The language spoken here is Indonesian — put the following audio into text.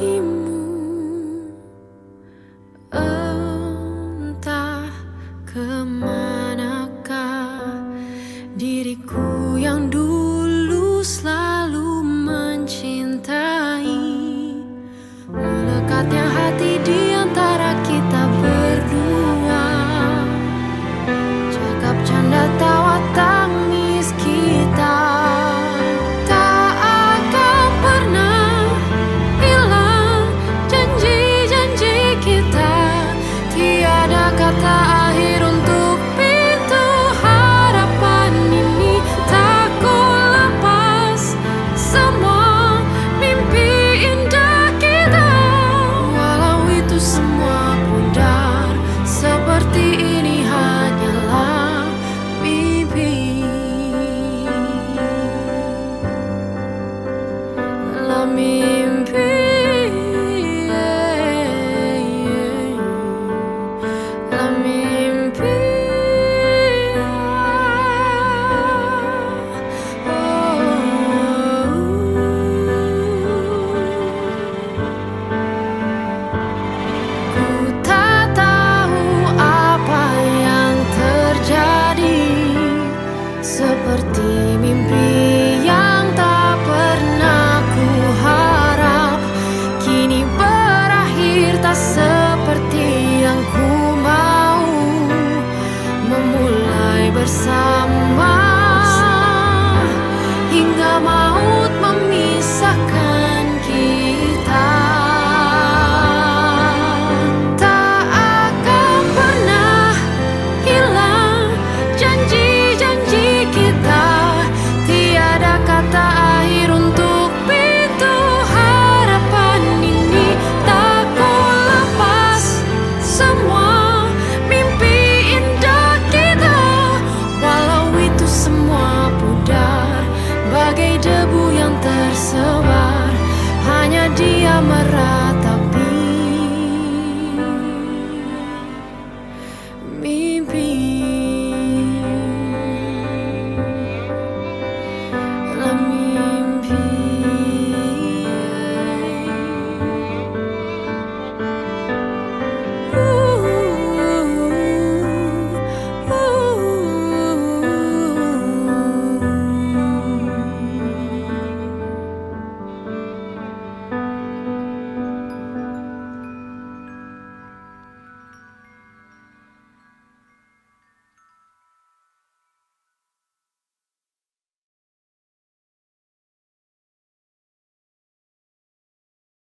bagimu. Entah ke mana. me being